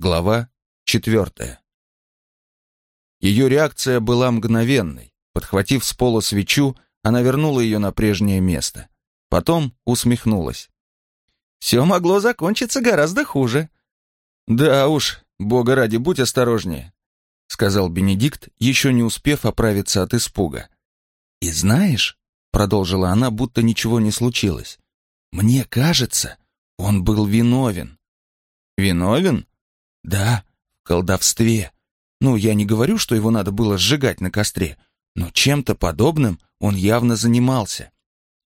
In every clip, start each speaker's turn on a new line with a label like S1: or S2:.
S1: Глава четвертая. Ее реакция была мгновенной. Подхватив с пола свечу, она вернула ее на прежнее место. Потом усмехнулась. «Все могло закончиться гораздо хуже». «Да уж, бога ради, будь осторожнее», — сказал Бенедикт, еще не успев оправиться от испуга. «И знаешь», — продолжила она, будто ничего не случилось, «мне кажется, он был виновен». «Виновен?» Да, в колдовстве. Ну, я не говорю, что его надо было сжигать на костре, но чем-то подобным он явно занимался.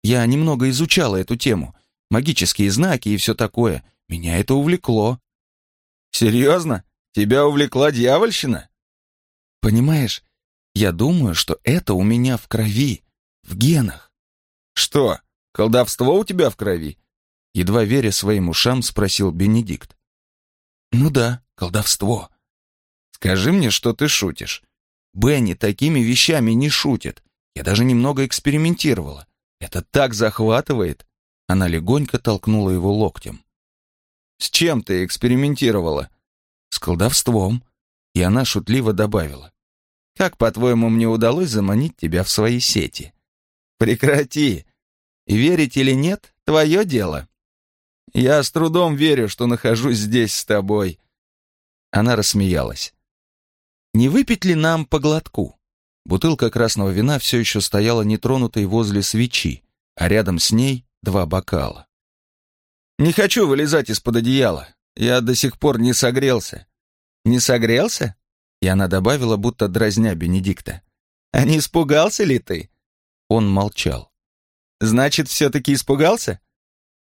S1: Я немного изучала эту тему, магические знаки и все такое. Меня это увлекло. Серьезно? Тебя увлекла дьявольщина? Понимаешь, я думаю, что это у меня в крови, в генах. Что, колдовство у тебя в крови? Едва веря своим ушам, спросил Бенедикт. Ну да, колдовство. Скажи мне, что ты шутишь. Бенни такими вещами не шутит. Я даже немного экспериментировала. Это так захватывает. Она легонько толкнула его локтем. С чем ты экспериментировала? С колдовством. И она шутливо добавила. Как, по-твоему, мне удалось заманить тебя в свои сети? Прекрати. Верить или нет, твое дело. Я с трудом верю, что нахожусь здесь с тобой. Она рассмеялась. «Не выпить ли нам по глотку?» Бутылка красного вина все еще стояла нетронутой возле свечи, а рядом с ней два бокала. «Не хочу вылезать из-под одеяла. Я до сих пор не согрелся». «Не согрелся?» И она добавила, будто дразня Бенедикта. «А не испугался ли ты?» Он молчал. «Значит, все-таки испугался?»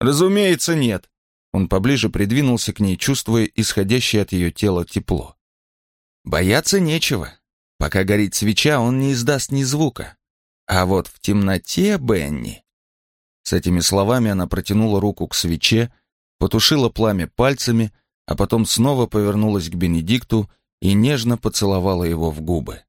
S1: «Разумеется, нет. Он поближе придвинулся к ней, чувствуя исходящее от ее тела тепло. «Бояться нечего. Пока горит свеча, он не издаст ни звука. А вот в темноте, Бенни...» С этими словами она протянула руку к свече, потушила пламя пальцами, а потом снова повернулась к Бенедикту и нежно поцеловала его в губы.